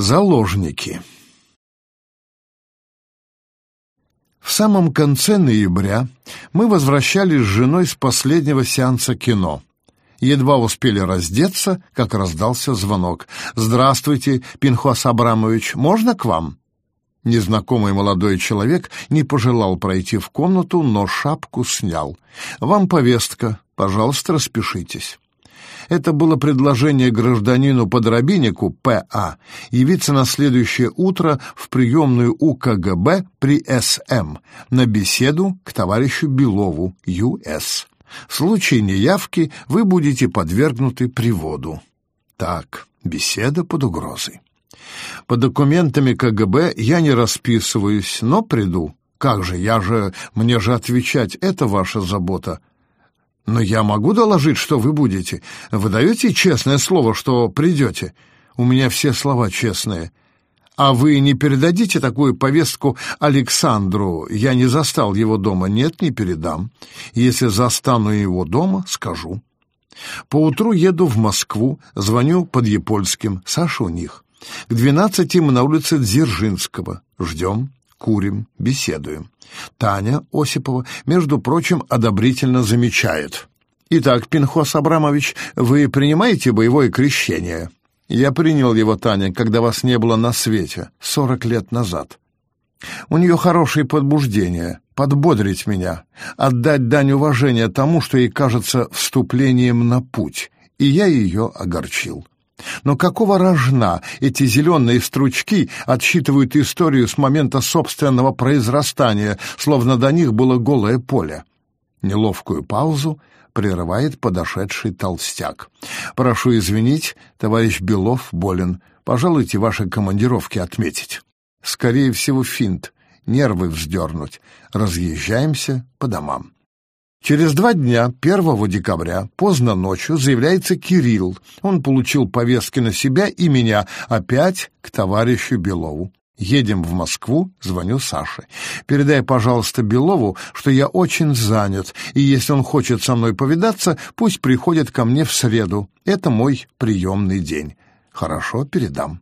Заложники. В самом конце ноября мы возвращались с женой с последнего сеанса кино. Едва успели раздеться, как раздался звонок. «Здравствуйте, Пинхос Абрамович, можно к вам?» Незнакомый молодой человек не пожелал пройти в комнату, но шапку снял. «Вам повестка. Пожалуйста, распишитесь». Это было предложение гражданину-подробиннику П.А. явиться на следующее утро в приемную УКГБ при СМ на беседу к товарищу Белову, Ю.С. В случае неявки вы будете подвергнуты приводу. Так, беседа под угрозой. По документами КГБ я не расписываюсь, но приду. Как же, я же, мне же отвечать, это ваша забота. Но я могу доложить, что вы будете. Вы даете честное слово, что придете? У меня все слова честные. А вы не передадите такую повестку Александру? Я не застал его дома. Нет, не передам. Если застану его дома, скажу. Поутру еду в Москву, звоню под Епольским. Саша у них. К двенадцати мы на улице Дзержинского. Ждем, курим, беседуем. Таня Осипова, между прочим, одобрительно замечает. «Итак, Пинхос Абрамович, вы принимаете боевое крещение?» «Я принял его, Таня, когда вас не было на свете, сорок лет назад. У нее хорошее подбуждение, подбодрить меня, отдать дань уважения тому, что ей кажется вступлением на путь, и я ее огорчил. Но какого рожна эти зеленые стручки отсчитывают историю с момента собственного произрастания, словно до них было голое поле? Неловкую паузу прерывает подошедший толстяк. «Прошу извинить, товарищ Белов болен. Пожалуйте ваши командировки отметить. Скорее всего, финт. Нервы вздернуть. Разъезжаемся по домам». Через два дня, 1 декабря, поздно ночью, заявляется Кирилл. Он получил повестки на себя и меня, опять к товарищу Белову. Едем в Москву, звоню Саше. Передай, пожалуйста, Белову, что я очень занят, и если он хочет со мной повидаться, пусть приходит ко мне в среду. Это мой приемный день. Хорошо, передам.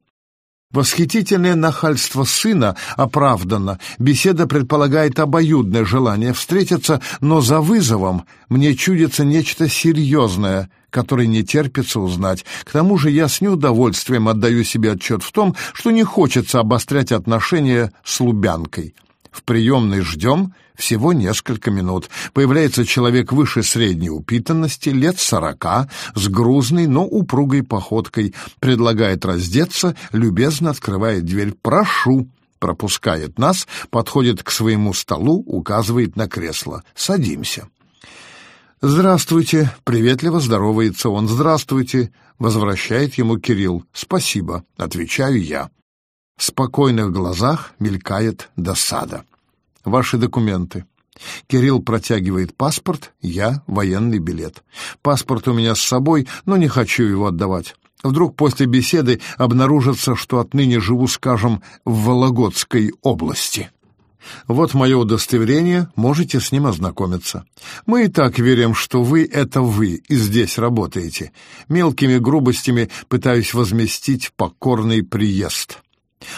Восхитительное нахальство сына оправдано. Беседа предполагает обоюдное желание встретиться, но за вызовом мне чудится нечто серьезное, которое не терпится узнать. К тому же я с неудовольствием отдаю себе отчет в том, что не хочется обострять отношения с Лубянкой. В приемной ждем всего несколько минут. Появляется человек выше средней упитанности, лет сорока, с грузной, но упругой походкой. Предлагает раздеться, любезно открывает дверь. «Прошу!» пропускает нас, подходит к своему столу, указывает на кресло. «Садимся». «Здравствуйте!» — приветливо здоровается он. «Здравствуйте!» — возвращает ему Кирилл. «Спасибо!» — отвечаю я. В спокойных глазах мелькает досада. Ваши документы. Кирилл протягивает паспорт, я — военный билет. Паспорт у меня с собой, но не хочу его отдавать. Вдруг после беседы обнаружится, что отныне живу, скажем, в Вологодской области. Вот мое удостоверение, можете с ним ознакомиться. Мы и так верим, что вы — это вы, и здесь работаете. Мелкими грубостями пытаюсь возместить покорный приезд.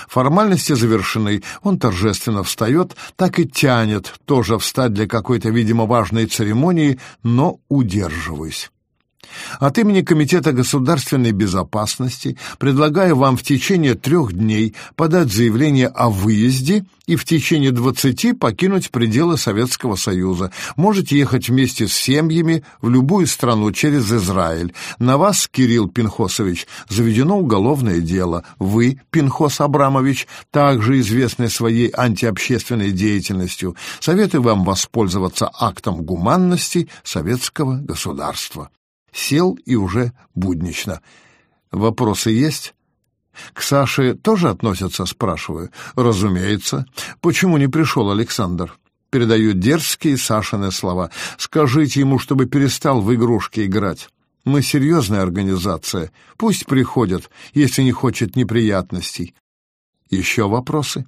Формальности завершены, он торжественно встает, так и тянет тоже встать для какой-то, видимо, важной церемонии, но удерживаюсь. От имени Комитета государственной безопасности предлагаю вам в течение трех дней подать заявление о выезде и в течение двадцати покинуть пределы Советского Союза. Можете ехать вместе с семьями в любую страну через Израиль. На вас, Кирилл Пинхосович, заведено уголовное дело. Вы, Пинхос Абрамович, также известны своей антиобщественной деятельностью. Советую вам воспользоваться актом гуманности советского государства. Сел и уже буднично. Вопросы есть? К Саше тоже относятся, спрашиваю. Разумеется. Почему не пришел Александр? Передаю дерзкие Сашины слова. Скажите ему, чтобы перестал в игрушки играть. Мы серьезная организация. Пусть приходят, если не хочет неприятностей. Еще вопросы?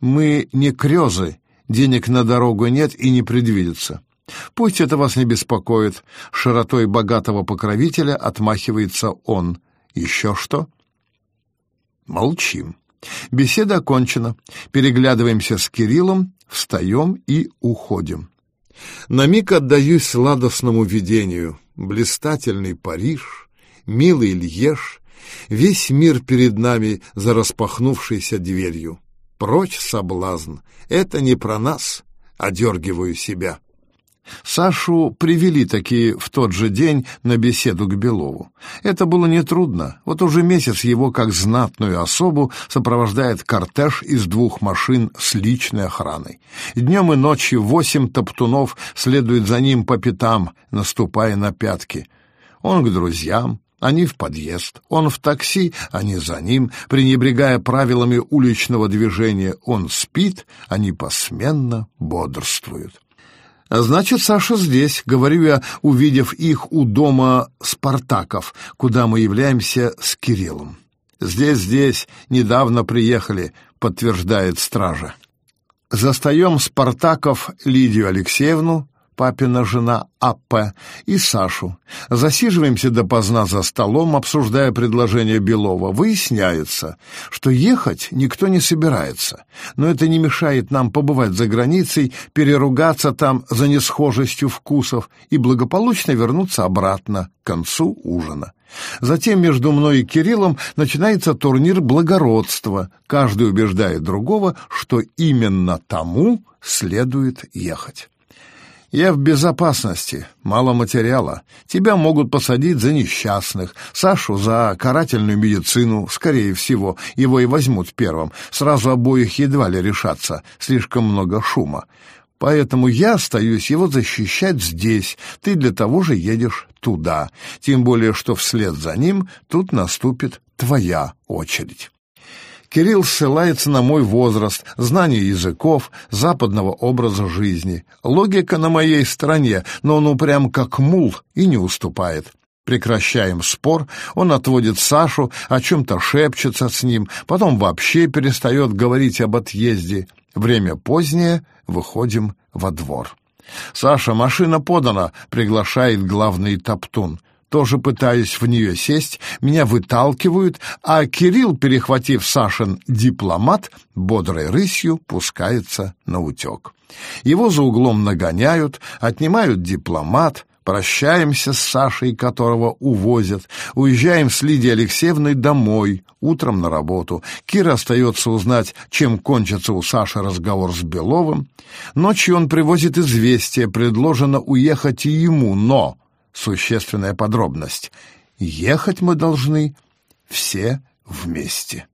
Мы не крезы, денег на дорогу нет и не предвидится. Пусть это вас не беспокоит. Широтой богатого покровителя отмахивается он. Еще что? Молчим. Беседа окончена. Переглядываемся с Кириллом, встаем и уходим. На миг отдаюсь сладостному видению. Блистательный Париж, милый Льеж, весь мир перед нами за распахнувшейся дверью. Прочь соблазн, это не про нас, одергиваю себя. Сашу привели такие в тот же день на беседу к Белову. Это было нетрудно. Вот уже месяц его, как знатную особу, сопровождает кортеж из двух машин с личной охраной. Днем и ночью восемь топтунов следуют за ним по пятам, наступая на пятки. Он к друзьям, они в подъезд, он в такси, они за ним, пренебрегая правилами уличного движения, он спит, они посменно бодрствуют. А «Значит, Саша здесь», — говорю я, увидев их у дома Спартаков, куда мы являемся с Кириллом. «Здесь, здесь, недавно приехали», — подтверждает стража. Застаем Спартаков Лидию Алексеевну, папина жена А.П. и Сашу. Засиживаемся допоздна за столом, обсуждая предложение Белова. Выясняется, что ехать никто не собирается, но это не мешает нам побывать за границей, переругаться там за несхожестью вкусов и благополучно вернуться обратно к концу ужина. Затем между мной и Кириллом начинается турнир благородства. Каждый убеждает другого, что именно тому следует ехать. Я в безопасности, мало материала. Тебя могут посадить за несчастных, Сашу за карательную медицину, скорее всего, его и возьмут первым. Сразу обоих едва ли решаться, слишком много шума. Поэтому я остаюсь его защищать здесь, ты для того же едешь туда. Тем более, что вслед за ним тут наступит твоя очередь. Кирилл ссылается на мой возраст, знание языков, западного образа жизни. Логика на моей стороне, но он упрям как мул и не уступает. Прекращаем спор, он отводит Сашу, о чем-то шепчется с ним, потом вообще перестает говорить об отъезде. Время позднее, выходим во двор. «Саша, машина подана», — приглашает главный топтун тоже пытаюсь в нее сесть, меня выталкивают, а Кирилл, перехватив Сашин дипломат, бодрой рысью пускается на утек. Его за углом нагоняют, отнимают дипломат, прощаемся с Сашей, которого увозят, уезжаем с Лидией Алексеевной домой, утром на работу. Кира остается узнать, чем кончится у Саши разговор с Беловым. Ночью он привозит известие, предложено уехать и ему, но существенная подробность. Ехать мы должны все вместе.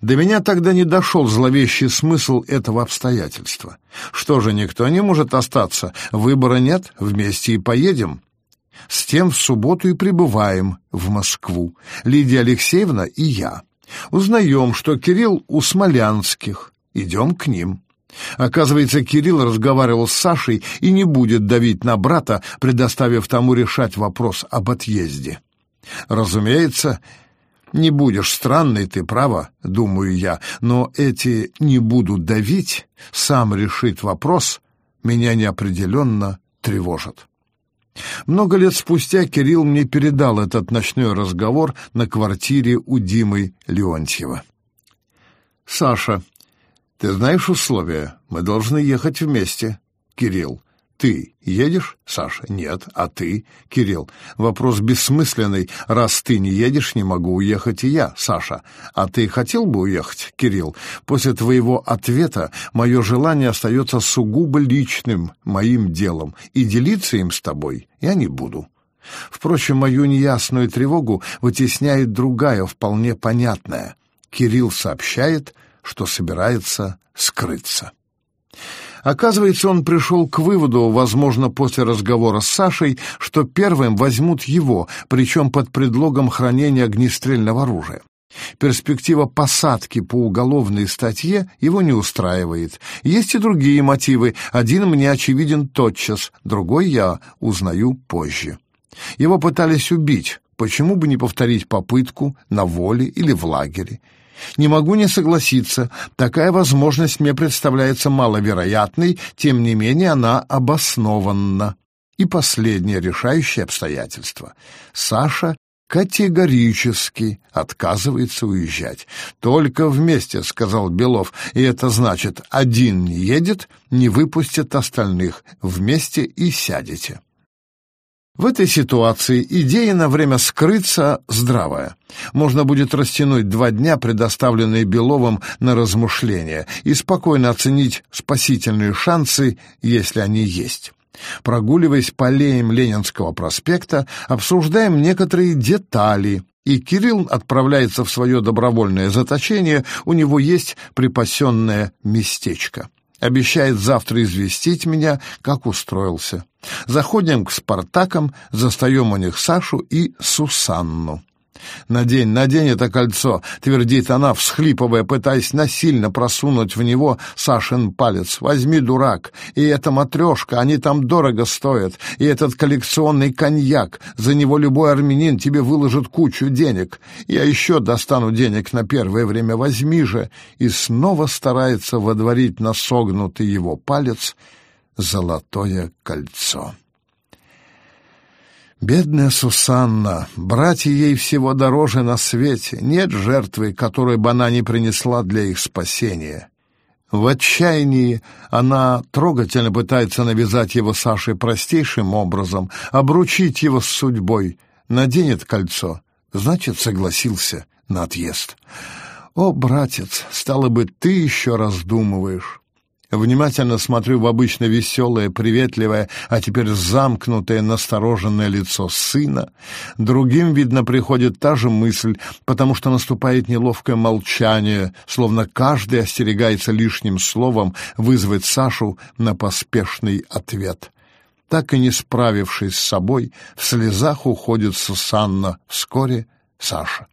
До меня тогда не дошел зловещий смысл этого обстоятельства. Что же, никто не может остаться, выбора нет, вместе и поедем. С тем в субботу и прибываем в Москву, Лидия Алексеевна и я. Узнаем, что Кирилл у Смолянских, идем к ним. Оказывается, Кирилл разговаривал с Сашей и не будет давить на брата, предоставив тому решать вопрос об отъезде. Разумеется, не будешь странный, ты права, думаю я, но эти «не буду давить», сам решит вопрос, меня неопределенно тревожат. Много лет спустя Кирилл мне передал этот ночной разговор на квартире у Димы Леонтьева. «Саша, ты знаешь условия? Мы должны ехать вместе. Кирилл. Ты едешь? Саша. Нет. А ты? Кирилл. Вопрос бессмысленный. Раз ты не едешь, не могу уехать и я, Саша. А ты хотел бы уехать, Кирилл? После твоего ответа мое желание остается сугубо личным, моим делом, и делиться им с тобой я не буду. Впрочем, мою неясную тревогу вытесняет другая, вполне понятная. Кирилл сообщает, что собирается скрыться. Оказывается, он пришел к выводу, возможно, после разговора с Сашей, что первым возьмут его, причем под предлогом хранения огнестрельного оружия. Перспектива посадки по уголовной статье его не устраивает. Есть и другие мотивы. Один мне очевиден тотчас, другой я узнаю позже. Его пытались убить. Почему бы не повторить попытку на воле или в лагере? Не могу не согласиться, такая возможность мне представляется маловероятной, тем не менее она обоснованна. И последнее решающее обстоятельство. Саша категорически отказывается уезжать. «Только вместе», — сказал Белов, — «и это значит, один едет, не выпустят остальных, вместе и сядете». В этой ситуации идея на время скрыться здравая. Можно будет растянуть два дня, предоставленные Беловым на размышления, и спокойно оценить спасительные шансы, если они есть. Прогуливаясь по аллеям Ленинского проспекта, обсуждаем некоторые детали, и Кирилл отправляется в свое добровольное заточение, у него есть припасенное местечко. Обещает завтра известить меня, как устроился. Заходим к Спартакам, застаем у них Сашу и Сусанну. «Надень, надень это кольцо!» — твердит она, всхлипывая, пытаясь насильно просунуть в него Сашин палец. «Возьми, дурак! И эта матрешка, они там дорого стоят, и этот коллекционный коньяк, за него любой армянин тебе выложит кучу денег. Я еще достану денег на первое время, возьми же!» И снова старается водворить на согнутый его палец золотое кольцо. Бедная Сусанна, братья ей всего дороже на свете, нет жертвы, которой бы она не принесла для их спасения. В отчаянии она трогательно пытается навязать его Саше простейшим образом, обручить его с судьбой. Наденет кольцо, значит, согласился на отъезд. О, братец, стало быть, ты еще раздумываешь. Внимательно смотрю в обычно веселое, приветливое, а теперь замкнутое, настороженное лицо сына. Другим, видно, приходит та же мысль, потому что наступает неловкое молчание, словно каждый остерегается лишним словом вызвать Сашу на поспешный ответ. Так и не справившись с собой, в слезах уходит Сусанна, вскоре Саша.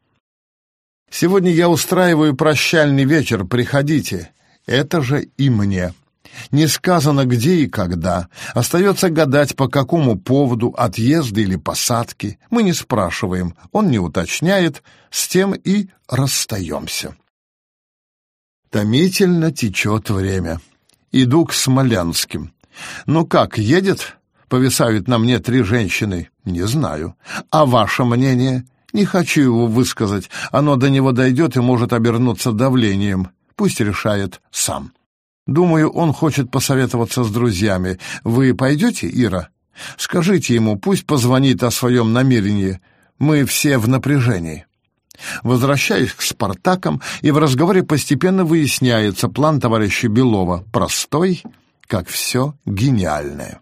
«Сегодня я устраиваю прощальный вечер, приходите». Это же и мне. Не сказано где и когда. Остается гадать, по какому поводу, отъезда или посадки. Мы не спрашиваем, он не уточняет, с тем и расстаемся. Томительно течет время. Иду к Смолянским. Ну как, едет? Повисают на мне три женщины. Не знаю. А ваше мнение? Не хочу его высказать. Оно до него дойдет и может обернуться давлением. Пусть решает сам. Думаю, он хочет посоветоваться с друзьями. Вы пойдете, Ира? Скажите ему, пусть позвонит о своем намерении. Мы все в напряжении. Возвращаюсь к «Спартакам», и в разговоре постепенно выясняется план товарища Белова. Простой, как все гениальное.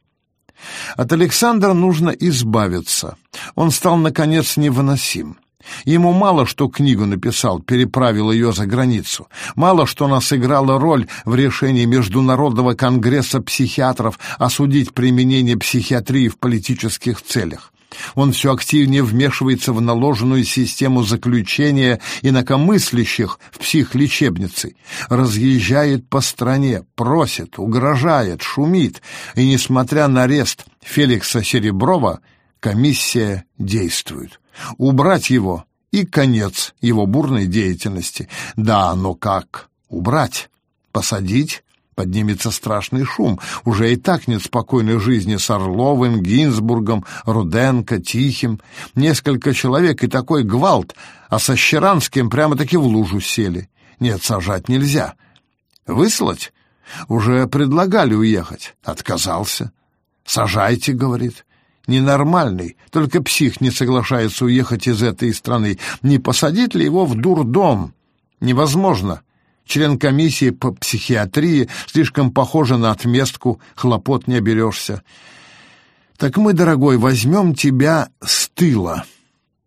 От Александра нужно избавиться. Он стал, наконец, невыносим. Ему мало что книгу написал, переправил ее за границу. Мало что она сыграла роль в решении Международного конгресса психиатров осудить применение психиатрии в политических целях. Он все активнее вмешивается в наложенную систему заключения инакомыслящих в психлечебнице, разъезжает по стране, просит, угрожает, шумит, и, несмотря на арест Феликса Сереброва, комиссия действует. Убрать его и конец его бурной деятельности. Да, но как убрать? Посадить? Поднимется страшный шум. Уже и так нет спокойной жизни с Орловым, Гинзбургом, Руденко, Тихим. Несколько человек и такой гвалт, а со Щеранским прямо-таки в лужу сели. Нет, сажать нельзя. Выслать? Уже предлагали уехать. Отказался. «Сажайте», — говорит ненормальный, только псих не соглашается уехать из этой страны. Не посадить ли его в дурдом? Невозможно. Член комиссии по психиатрии слишком похоже на отместку, хлопот не оберешься. Так мы, дорогой, возьмем тебя с тыла.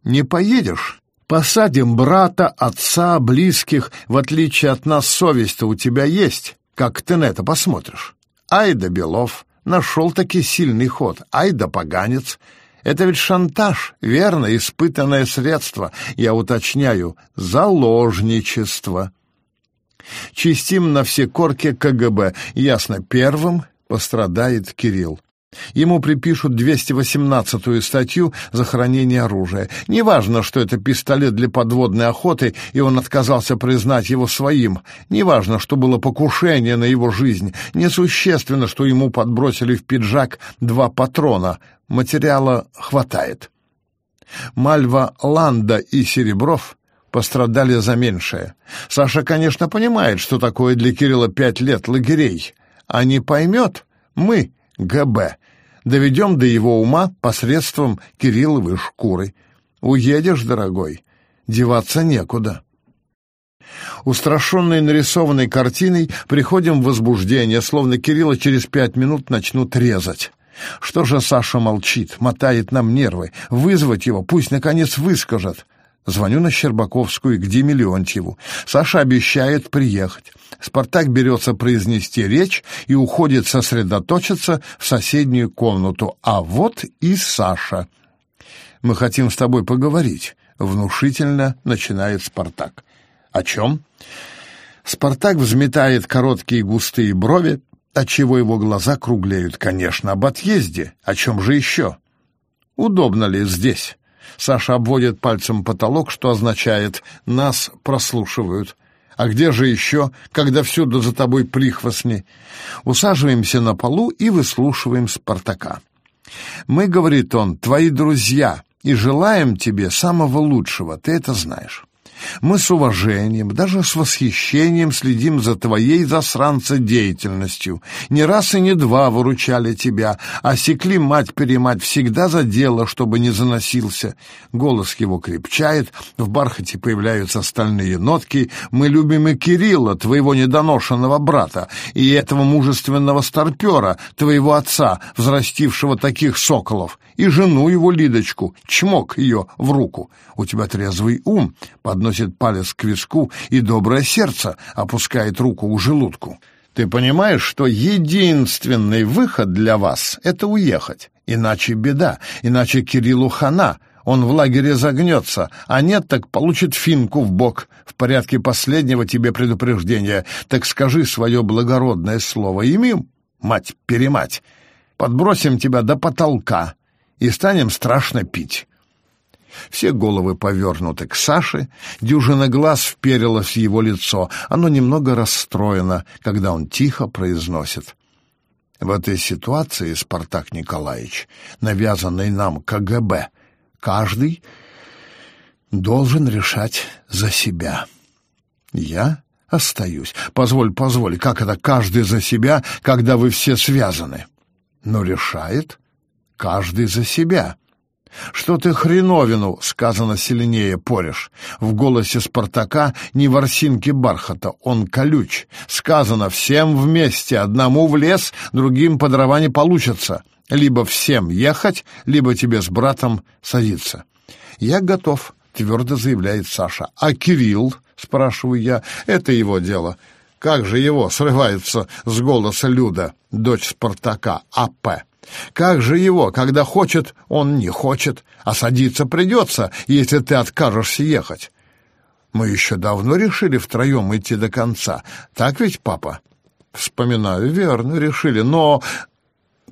Не поедешь? Посадим брата, отца, близких. В отличие от нас совесть-то у тебя есть. Как ты на это посмотришь? Ай да Белов. Нашел таки сильный ход. Ай да поганец! Это ведь шантаж, верно, испытанное средство. Я уточняю, заложничество. Чистим на все корки КГБ. Ясно, первым пострадает Кирилл. Ему припишут 218-ю статью за хранение оружия. Неважно, что это пистолет для подводной охоты, и он отказался признать его своим. Неважно, что было покушение на его жизнь. Несущественно, что ему подбросили в пиджак два патрона. Материала хватает. Мальва Ланда и Серебров пострадали за меньшее. Саша, конечно, понимает, что такое для Кирилла пять лет лагерей, а не поймет мы, ГБ, доведем до его ума посредством Кирилловой шкуры. Уедешь, дорогой, деваться некуда. Устрашенные нарисованной картиной, приходим в возбуждение, словно Кирилла через пять минут начнут резать. Что же Саша молчит, мотает нам нервы? Вызвать его, пусть, наконец, выскажет. Звоню на Щербаковскую к Диме Леонтьеву. Саша обещает приехать. Спартак берется произнести речь и уходит сосредоточиться в соседнюю комнату. А вот и Саша. «Мы хотим с тобой поговорить», — внушительно начинает Спартак. «О чем?» Спартак взметает короткие густые брови, отчего его глаза круглеют. Конечно, об отъезде. О чем же еще? Удобно ли здесь? Саша обводит пальцем потолок, что означает «нас прослушивают». А где же еще, когда всюду за тобой прихвостни? Усаживаемся на полу и выслушиваем Спартака. Мы, говорит он, твои друзья, и желаем тебе самого лучшего, ты это знаешь. Мы с уважением, даже с восхищением следим за твоей засранца деятельностью. Не раз и не два выручали тебя, а секли мать-перемать всегда за дело, чтобы не заносился. Голос его крепчает, в бархате появляются стальные нотки. Мы любим и Кирилла, твоего недоношенного брата, и этого мужественного старпера, твоего отца, взрастившего таких соколов, и жену его Лидочку, чмок ее в руку. У тебя трезвый ум, подносит палец к виску и доброе сердце опускает руку у желудку. Ты понимаешь, что единственный выход для вас — это уехать. Иначе беда, иначе Кириллу хана, он в лагере загнется, а нет, так получит финку в бок. В порядке последнего тебе предупреждения. Так скажи свое благородное слово ими, мать-перемать. Подбросим тебя до потолка и станем страшно пить. Все головы повернуты к Саше, дюжина глаз вперилась в его лицо. Оно немного расстроено, когда он тихо произносит. В этой ситуации, Спартак Николаевич, навязанной нам КГБ, каждый должен решать за себя. Я остаюсь. Позволь, позволь, как это каждый за себя, когда вы все связаны? Но решает каждый за себя. «Что ты хреновину, — сказано сильнее, — порешь?» В голосе Спартака не ворсинки бархата, он колюч. Сказано «всем вместе, одному в лес, другим по дрова не получится. Либо всем ехать, либо тебе с братом садиться». «Я готов», — твердо заявляет Саша. «А Кирилл?» — спрашиваю я. «Это его дело». «Как же его?» — срывается с голоса Люда, дочь Спартака, А.П. Как же его, когда хочет, он не хочет, а садиться придется, если ты откажешься ехать? Мы еще давно решили втроем идти до конца. Так ведь, папа? Вспоминаю, верно, решили, но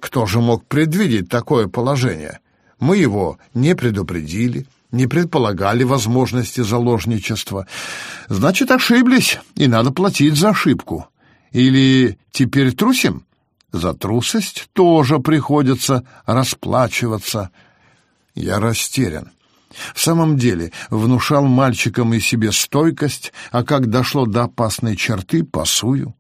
кто же мог предвидеть такое положение? Мы его не предупредили, не предполагали возможности заложничества. Значит, ошиблись, и надо платить за ошибку. Или теперь трусим? За трусость тоже приходится расплачиваться. Я растерян. В самом деле, внушал мальчикам и себе стойкость, а как дошло до опасной черты, пасую.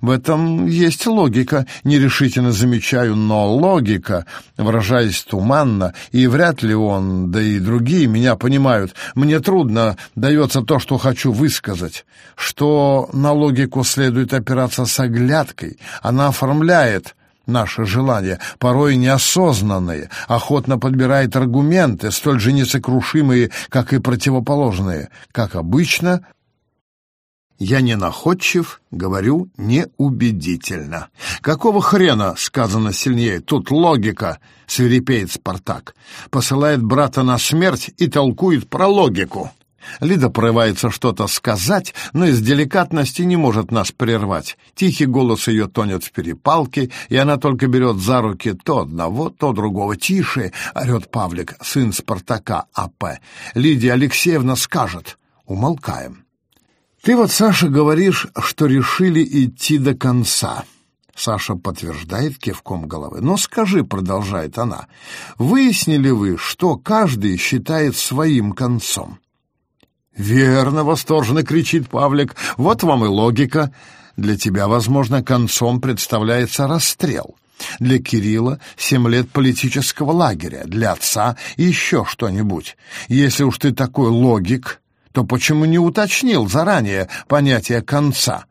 В этом есть логика, нерешительно замечаю, но логика, выражаясь туманно, и вряд ли он, да и другие меня понимают, мне трудно дается то, что хочу высказать, что на логику следует опираться с оглядкой, она оформляет наши желания, порой неосознанные, охотно подбирает аргументы, столь же несокрушимые, как и противоположные. Как обычно, я не находчив, говорю неубедительно. Какого хрена, сказано сильнее, тут логика, свирепеет Спартак. Посылает брата на смерть и толкует про логику. Лида порывается что-то сказать, но из деликатности не может нас прервать. Тихий голос ее тонет в перепалке, и она только берет за руки то одного, то другого. «Тише!» — орет Павлик, сын Спартака А.П. «Лидия Алексеевна скажет». Умолкаем. Ты вот, Саша, говоришь, что решили идти до конца. Саша подтверждает кивком головы. «Но скажи», — продолжает она, — «выяснили вы, что каждый считает своим концом?» «Верно!» — восторженно кричит Павлик. «Вот вам и логика. Для тебя, возможно, концом представляется расстрел. Для Кирилла — семь лет политического лагеря, для отца — еще что-нибудь. Если уж ты такой логик, то почему не уточнил заранее понятие конца?»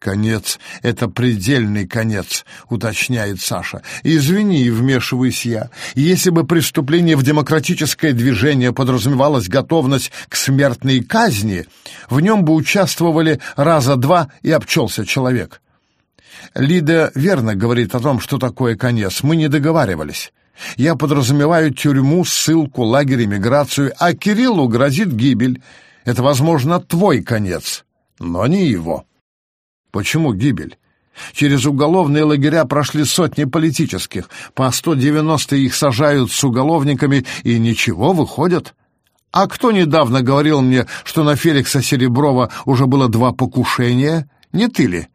«Конец — это предельный конец», — уточняет Саша. «Извини, вмешиваюсь я. Если бы преступление в демократическое движение подразумевалось готовность к смертной казни, в нем бы участвовали раза два и обчелся человек». Лида верно говорит о том, что такое конец. Мы не договаривались. Я подразумеваю тюрьму, ссылку, лагерь, эмиграцию, а Кириллу грозит гибель. Это, возможно, твой конец, но не его». Почему гибель? Через уголовные лагеря прошли сотни политических, по 190 их сажают с уголовниками и ничего, выходят. А кто недавно говорил мне, что на Феликса Сереброва уже было два покушения? Не ты ли?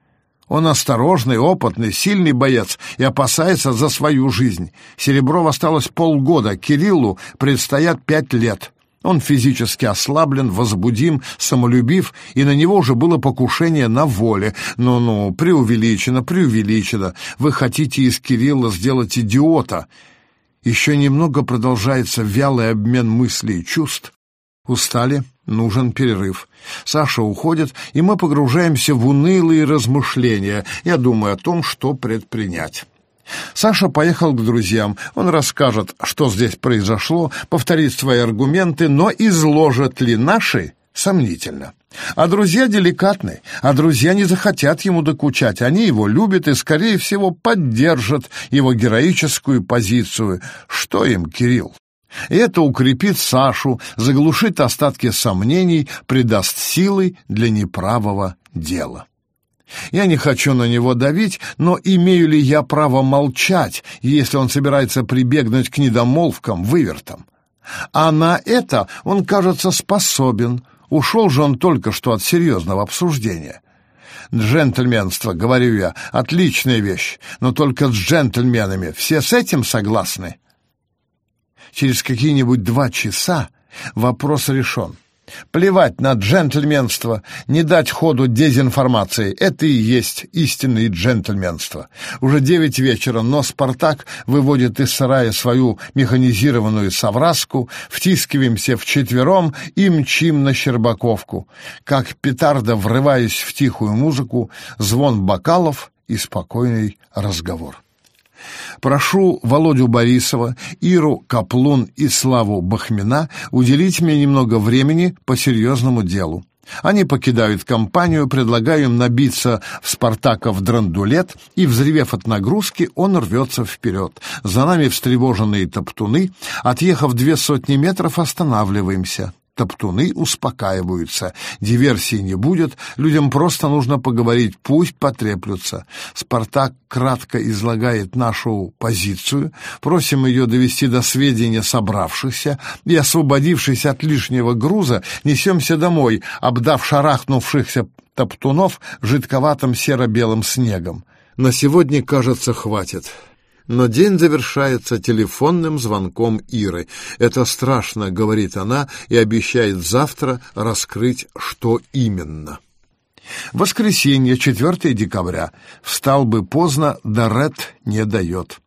Он осторожный, опытный, сильный боец и опасается за свою жизнь. Серебров осталось полгода, Кириллу предстоят пять лет. Он физически ослаблен, возбудим, самолюбив, и на него уже было покушение на воле. Ну-ну, преувеличено, преувеличено. Вы хотите из Кирилла сделать идиота. Еще немного продолжается вялый обмен мыслей и чувств. Устали, нужен перерыв. Саша уходит, и мы погружаемся в унылые размышления. Я думаю о том, что предпринять. Саша поехал к друзьям. Он расскажет, что здесь произошло, повторит свои аргументы, но изложат ли наши — сомнительно. А друзья деликатны, а друзья не захотят ему докучать. Они его любят и, скорее всего, поддержат его героическую позицию. Что им, Кирилл? Это укрепит Сашу, заглушит остатки сомнений, придаст силы для неправого дела. Я не хочу на него давить, но имею ли я право молчать, если он собирается прибегнуть к недомолвкам, вывертам? А на это он, кажется, способен. Ушел же он только что от серьезного обсуждения. Джентльменство, говорю я, отличная вещь, но только с джентльменами. Все с этим согласны? Через какие-нибудь два часа вопрос решен. Плевать на джентльменство, не дать ходу дезинформации. Это и есть истинное джентльменство. Уже девять вечера, но «Спартак» выводит из сарая свою механизированную совраску, втискиваемся вчетвером и мчим на Щербаковку. Как петарда, врываясь в тихую музыку, звон бокалов и спокойный разговор. Прошу Володю Борисова, Иру Каплун и Славу Бахмина уделить мне немного времени по серьезному делу. Они покидают компанию, предлагаю им набиться в Спартаков драндулет, и, взревев от нагрузки, он рвется вперед. За нами встревоженные топтуны. Отъехав две сотни метров, останавливаемся. Топтуны успокаиваются. Диверсии не будет, людям просто нужно поговорить, пусть потреплются. Спартак кратко излагает нашу позицию, просим ее довести до сведения собравшихся, и, освободившись от лишнего груза, несемся домой, обдав шарахнувшихся топтунов жидковатым серо-белым снегом. На сегодня, кажется, хватит. Но день завершается телефонным звонком Иры. «Это страшно», — говорит она и обещает завтра раскрыть, что именно. Воскресенье, 4 декабря. Встал бы поздно, да Ред не дает.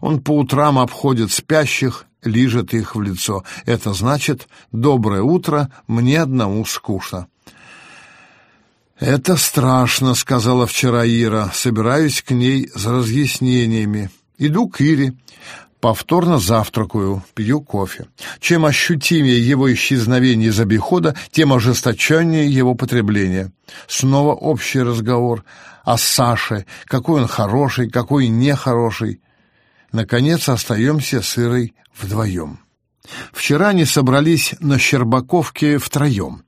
Он по утрам обходит спящих, лижет их в лицо. Это значит «доброе утро, мне одному скучно». «Это страшно», — сказала вчера Ира. «Собираюсь к ней с разъяснениями». Иду к Ире, повторно завтракаю, пью кофе. Чем ощутимее его исчезновение из обихода, тем ожесточеннее его потребление. Снова общий разговор о Саше, какой он хороший, какой нехороший. Наконец остаемся с Ирой вдвоем. Вчера они собрались на Щербаковке втроем.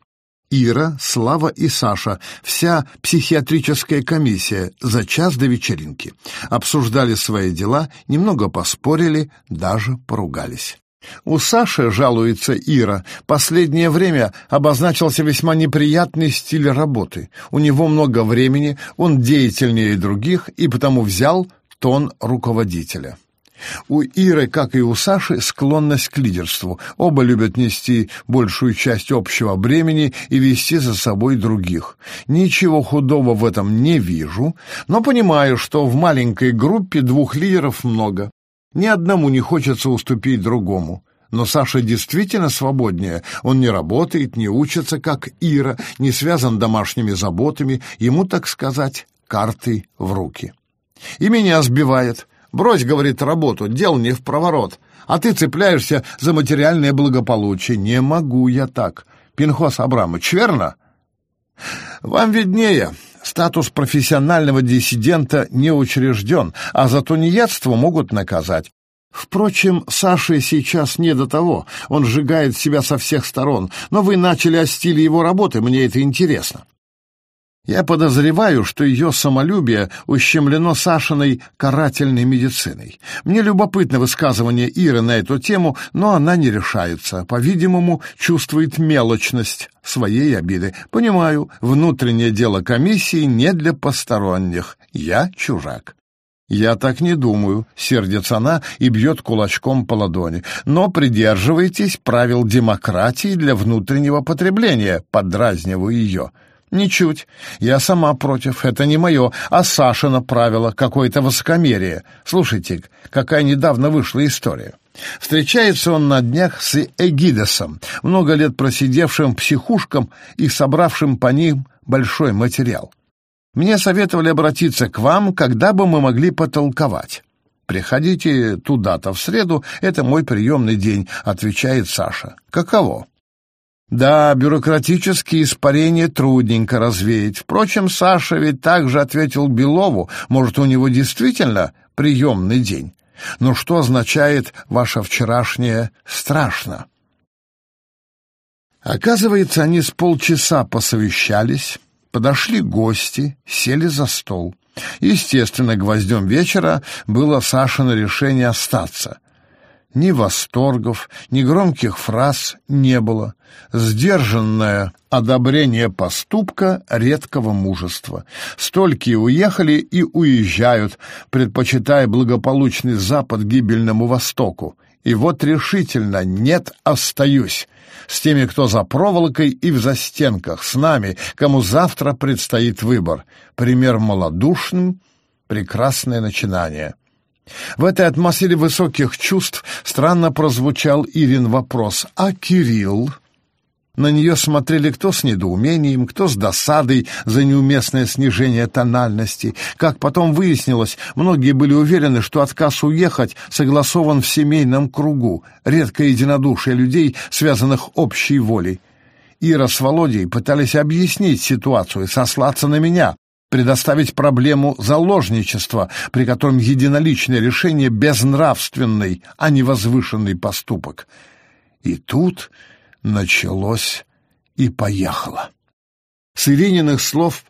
Ира, Слава и Саша, вся психиатрическая комиссия за час до вечеринки. Обсуждали свои дела, немного поспорили, даже поругались. У Саши, жалуется Ира, последнее время обозначился весьма неприятный стиль работы. У него много времени, он деятельнее других и потому взял тон руководителя. У Иры, как и у Саши, склонность к лидерству. Оба любят нести большую часть общего бремени и вести за собой других. Ничего худого в этом не вижу, но понимаю, что в маленькой группе двух лидеров много. Ни одному не хочется уступить другому. Но Саша действительно свободнее. Он не работает, не учится, как Ира, не связан домашними заботами. Ему, так сказать, карты в руки. И меня сбивает. Брось, говорит, работу, дел не в проворот. А ты цепляешься за материальное благополучие. Не могу я так. Пинхос Абрамович, верно? Вам виднее. Статус профессионального диссидента не учрежден, а за тунеядство могут наказать. Впрочем, Саше сейчас не до того. Он сжигает себя со всех сторон. Но вы начали о стиле его работы, мне это интересно. Я подозреваю, что ее самолюбие ущемлено Сашиной карательной медициной. Мне любопытно высказывание Иры на эту тему, но она не решается. По-видимому, чувствует мелочность своей обиды. Понимаю, внутреннее дело комиссии не для посторонних. Я чужак. «Я так не думаю», — сердится она и бьет кулачком по ладони. «Но придерживайтесь правил демократии для внутреннего потребления», — подразниваю ее. «Ничуть. Я сама против. Это не мое, а Сашина правило, какое-то высокомерие. Слушайте, какая недавно вышла история». Встречается он на днях с Эгидесом, много лет просидевшим психушком и собравшим по ним большой материал. Мне советовали обратиться к вам, когда бы мы могли потолковать. Приходите туда-то в среду, это мой приемный день, отвечает Саша. Каково? Да, бюрократические испарения трудненько развеять. Впрочем, Саша ведь также ответил Белову, может, у него действительно приемный день. Но что означает ваше вчерашнее «страшно»? Оказывается, они с полчаса посовещались, Подошли гости, сели за стол. Естественно, гвоздем вечера было Сашино решение остаться. Ни восторгов, ни громких фраз не было. Сдержанное одобрение поступка редкого мужества. Столькие уехали и уезжают, предпочитая благополучный Запад гибельному Востоку. И вот решительно «нет, остаюсь» с теми, кто за проволокой и в застенках, с нами, кому завтра предстоит выбор. Пример малодушным, прекрасное начинание. В этой атмосфере высоких чувств странно прозвучал Ирин вопрос «А Кирилл?» На нее смотрели кто с недоумением, кто с досадой за неуместное снижение тональности. Как потом выяснилось, многие были уверены, что отказ уехать согласован в семейном кругу, редкое единодушие людей, связанных общей волей. Ира с Володей пытались объяснить ситуацию, сослаться на меня, предоставить проблему заложничества, при котором единоличное решение безнравственный, а не возвышенный поступок. И тут началось и поехало. С Ирининых слов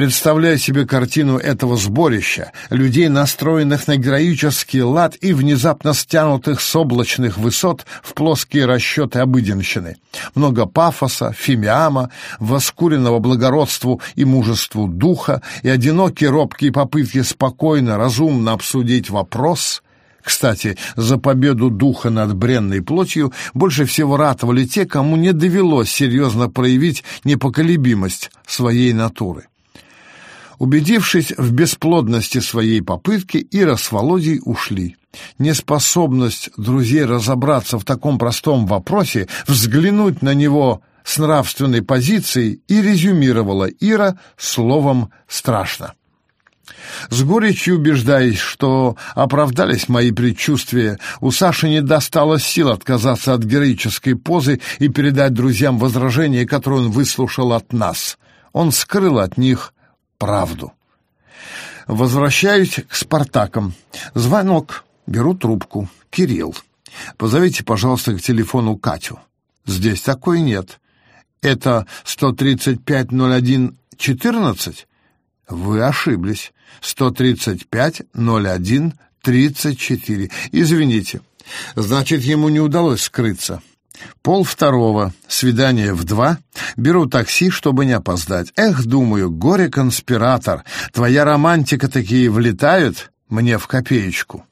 представляя себе картину этого сборища, людей, настроенных на героический лад и внезапно стянутых с облачных высот в плоские расчеты обыденщины. Много пафоса, фимиама, воскуренного благородству и мужеству духа и одинокие робкие попытки спокойно, разумно обсудить вопрос — кстати, за победу духа над бренной плотью больше всего ратовали те, кому не довелось серьезно проявить непоколебимость своей натуры. Убедившись в бесплодности своей попытки, Ира с Володей ушли. Неспособность друзей разобраться в таком простом вопросе, взглянуть на него с нравственной позиции и резюмировала Ира словом «страшно». С горечью убеждаясь, что оправдались мои предчувствия, у Саши не досталось сил отказаться от героической позы и передать друзьям возражения, которые он выслушал от нас. Он скрыл от них правду. Возвращаюсь к Спартакам. Звонок. Беру трубку. Кирилл. Позовите, пожалуйста, к телефону Катю. Здесь такой нет. Это 135-01-14? Вы ошиблись. 135-01-34. Извините. Значит, ему не удалось скрыться. Пол второго, свидание в два, беру такси, чтобы не опоздать. Эх, думаю, горе-конспиратор, твоя романтика такие влетают мне в копеечку.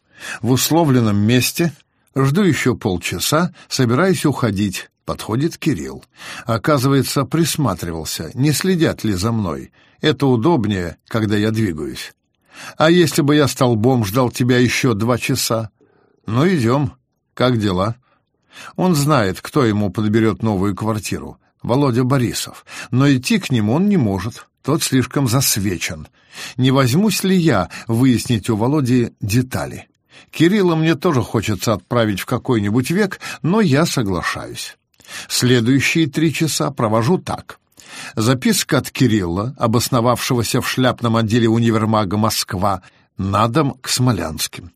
В условленном месте жду еще полчаса, собираюсь уходить. Подходит Кирилл. Оказывается, присматривался, не следят ли за мной. Это удобнее, когда я двигаюсь. А если бы я столбом ждал тебя еще два часа? Ну, идем. Как дела? Он знает, кто ему подберет новую квартиру. Володя Борисов. Но идти к нему он не может. Тот слишком засвечен. Не возьмусь ли я выяснить у Володи детали? Кирилла мне тоже хочется отправить в какой-нибудь век, но я соглашаюсь. Следующие три часа провожу так. Записка от Кирилла, обосновавшегося в шляпном отделе универмага «Москва», на дом к Смолянским.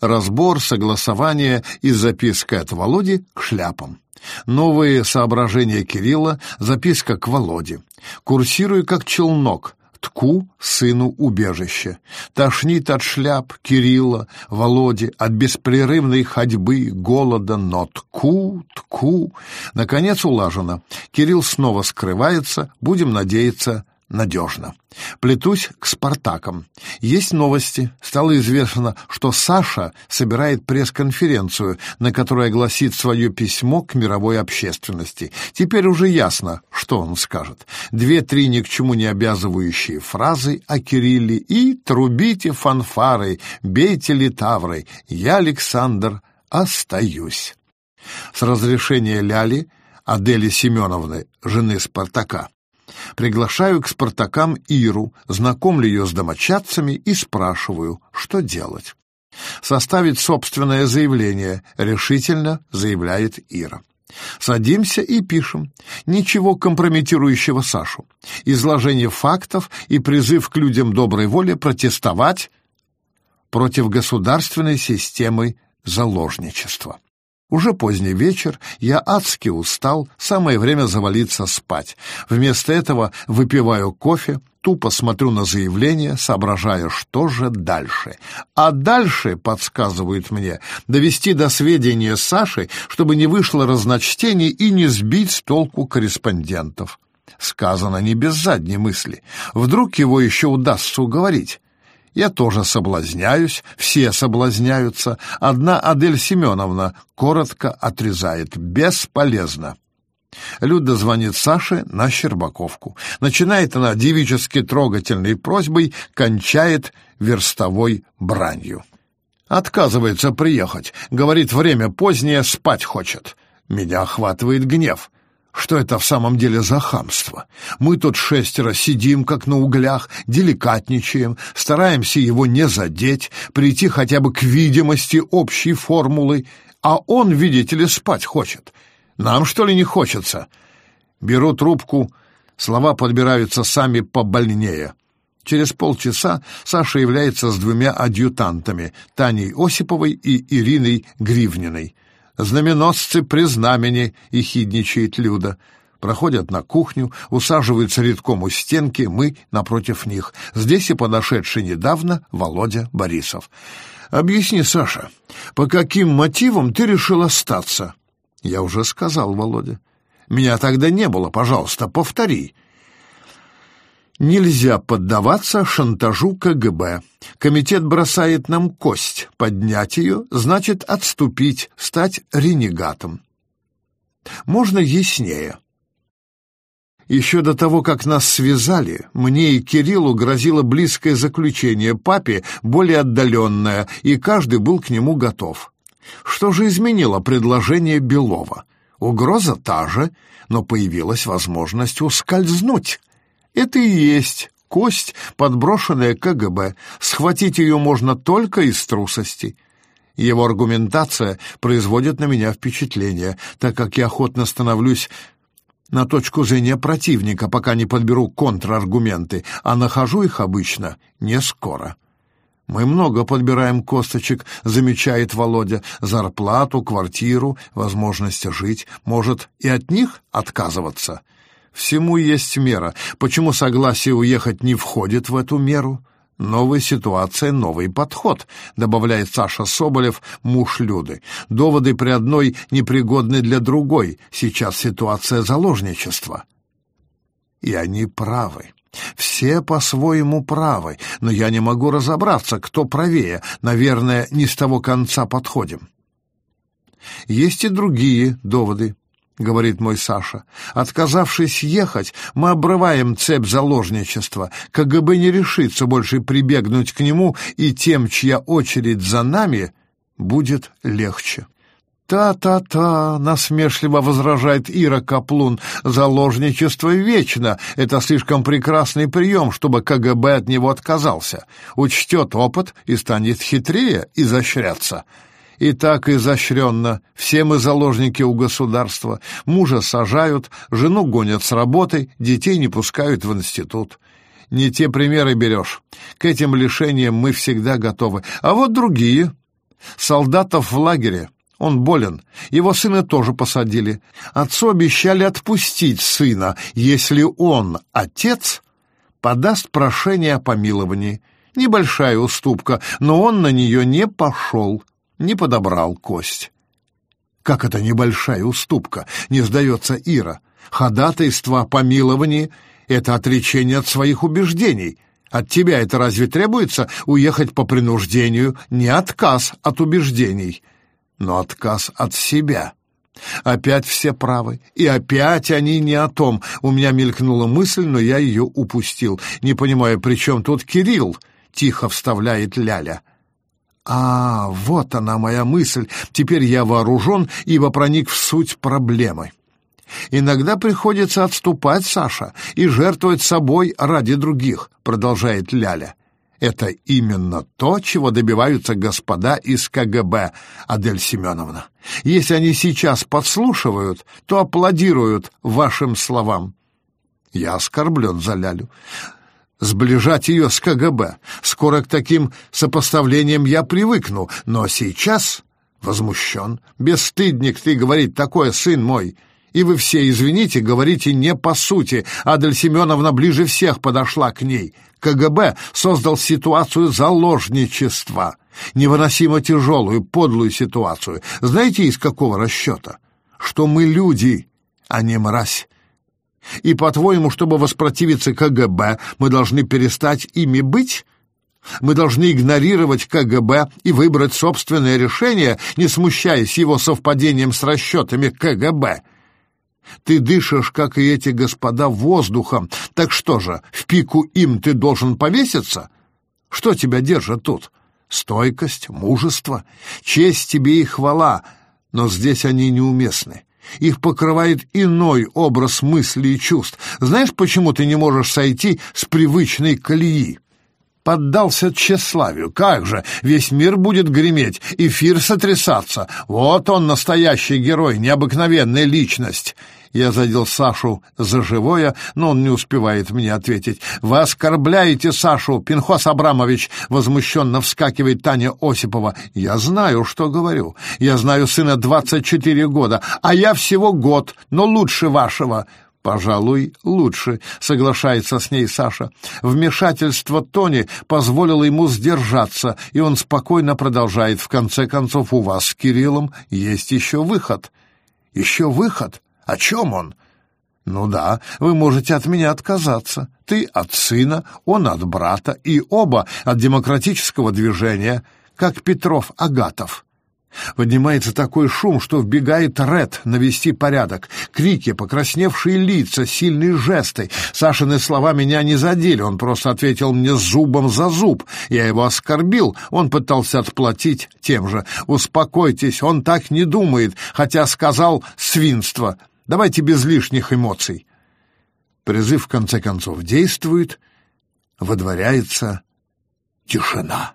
Разбор, согласование и записка от Володи к шляпам. Новые соображения Кирилла, записка к Володе. Курсирую как челнок, Тку сыну убежище. Тошнит от шляп Кирилла, Володи, от беспрерывной ходьбы, голода, но тку, тку. Наконец улажено. Кирилл снова скрывается, будем надеяться, надежно. Плетусь к «Спартакам». Есть новости. Стало известно, что Саша собирает пресс-конференцию, на которой огласит свое письмо к мировой общественности. Теперь уже ясно, что он скажет. Две-три ни к чему не обязывающие фразы о Кирилле и «Трубите фанфары, бейте литаврой, я, Александр, остаюсь». С разрешения Ляли, Адели Семеновны, жены Спартака, Приглашаю к «Спартакам» Иру, знакомлю ее с домочадцами и спрашиваю, что делать. Составить собственное заявление, решительно заявляет Ира. Садимся и пишем. Ничего компрометирующего Сашу. Изложение фактов и призыв к людям доброй воли протестовать против государственной системы заложничества. Уже поздний вечер, я адски устал, самое время завалиться спать. Вместо этого выпиваю кофе, тупо смотрю на заявление, соображая, что же дальше. А дальше, подсказывают мне, довести до сведения Саши, чтобы не вышло разночтений и не сбить с толку корреспондентов. Сказано не без задней мысли. Вдруг его еще удастся уговорить. Я тоже соблазняюсь, все соблазняются. Одна Адель Семеновна коротко отрезает. Бесполезно. Люда звонит Саше на Щербаковку. Начинает она девически трогательной просьбой, кончает верстовой бранью. Отказывается приехать. Говорит, время позднее, спать хочет. Меня охватывает гнев. Что это в самом деле за хамство? Мы тут шестеро сидим, как на углях, деликатничаем, стараемся его не задеть, прийти хотя бы к видимости общей формулы, а он, видите ли, спать хочет. Нам, что ли, не хочется? Беру трубку, слова подбираются сами побольнее. Через полчаса Саша является с двумя адъютантами, Таней Осиповой и Ириной Гривниной. «Знаменосцы при знамени!» — ехидничает Люда. Проходят на кухню, усаживаются редком у стенки, мы напротив них. Здесь и подошедший недавно Володя Борисов. «Объясни, Саша, по каким мотивам ты решил остаться?» «Я уже сказал, Володя. Меня тогда не было, пожалуйста, повтори». Нельзя поддаваться шантажу КГБ. Комитет бросает нам кость. Поднять ее значит отступить, стать ренегатом. Можно яснее. Еще до того, как нас связали, мне и Кириллу грозило близкое заключение, папе более отдаленное, и каждый был к нему готов. Что же изменило предложение Белова? Угроза та же, но появилась возможность ускользнуть. Это и есть кость, подброшенная КГБ. Схватить ее можно только из трусости. Его аргументация производит на меня впечатление, так как я охотно становлюсь на точку зрения противника, пока не подберу контраргументы, а нахожу их обычно не скоро. «Мы много подбираем косточек», — замечает Володя. «Зарплату, квартиру, возможность жить. Может, и от них отказываться?» Всему есть мера. Почему согласие уехать не входит в эту меру? Новая ситуация, новый подход, добавляет Саша Соболев, муж Люды. Доводы при одной непригодны для другой. Сейчас ситуация заложничества. И они правы. Все по-своему правы, но я не могу разобраться, кто правее. Наверное, не с того конца подходим. Есть и другие доводы. — говорит мой Саша. «Отказавшись ехать, мы обрываем цепь заложничества. КГБ не решится больше прибегнуть к нему, и тем, чья очередь за нами, будет легче». «Та-та-та!» — насмешливо возражает Ира Каплун. «Заложничество вечно. Это слишком прекрасный прием, чтобы КГБ от него отказался. Учтет опыт и станет хитрее изощряться» и так изощренно. Все мы заложники у государства. Мужа сажают, жену гонят с работы, детей не пускают в институт. Не те примеры берешь. К этим лишениям мы всегда готовы. А вот другие. Солдатов в лагере. Он болен. Его сына тоже посадили. Отцу обещали отпустить сына, если он, отец, подаст прошение о помиловании. Небольшая уступка, но он на нее не пошел не подобрал кость. Как это небольшая уступка, не сдается Ира. Ходатайство о помиловании — это отречение от своих убеждений. От тебя это разве требуется уехать по принуждению? Не отказ от убеждений, но отказ от себя. Опять все правы, и опять они не о том. У меня мелькнула мысль, но я ее упустил. Не понимаю, при чем тут Кирилл? Тихо вставляет Ляля. А, вот она моя мысль. Теперь я вооружен, ибо проник в суть проблемы. Иногда приходится отступать, Саша, и жертвовать собой ради других, продолжает Ляля. Это именно то, чего добиваются господа из КГБ, Адель Семеновна. Если они сейчас подслушивают, то аплодируют вашим словам. Я оскорблен за Лялю сближать ее с КГБ. Скоро к таким сопоставлениям я привыкну, но сейчас возмущен. Бесстыдник ты говорить такое, сын мой. И вы все, извините, говорите не по сути. Адель Семеновна ближе всех подошла к ней. КГБ создал ситуацию заложничества. Невыносимо тяжелую, подлую ситуацию. Знаете, из какого расчета? Что мы люди, а не мразь. И, по-твоему, чтобы воспротивиться КГБ, мы должны перестать ими быть? Мы должны игнорировать КГБ и выбрать собственное решение, не смущаясь его совпадением с расчетами КГБ. Ты дышишь, как и эти господа, воздухом. Так что же, в пику им ты должен повеситься? Что тебя держит тут? Стойкость, мужество, честь тебе и хвала, но здесь они неуместны. Их покрывает иной образ мыслей и чувств. Знаешь, почему ты не можешь сойти с привычной колеи? Поддался тщеславию. Как же, весь мир будет греметь, эфир сотрясаться. Вот он, настоящий герой, необыкновенная личность. Я задел Сашу за живое, но он не успевает мне ответить. «Вы оскорбляете Сашу, Пинхос Абрамович!» Возмущенно вскакивает Таня Осипова. «Я знаю, что говорю. Я знаю сына двадцать четыре года, а я всего год, но лучше вашего». «Пожалуй, лучше», — соглашается с ней Саша. Вмешательство Тони позволило ему сдержаться, и он спокойно продолжает. «В конце концов, у вас с Кириллом есть еще выход». «Еще выход? О чем он? Ну да, вы можете от меня отказаться. Ты от сына, он от брата, и оба от демократического движения, как Петров Агатов. Поднимается такой шум, что вбегает Ред навести порядок. Крики, покрасневшие лица, сильные жесты. Сашины слова меня не задели, он просто ответил мне зубом за зуб. Я его оскорбил, он пытался отплатить тем же. «Успокойтесь, он так не думает, хотя сказал свинство. Давайте без лишних эмоций. Призыв, в конце концов, действует, водворяется тишина.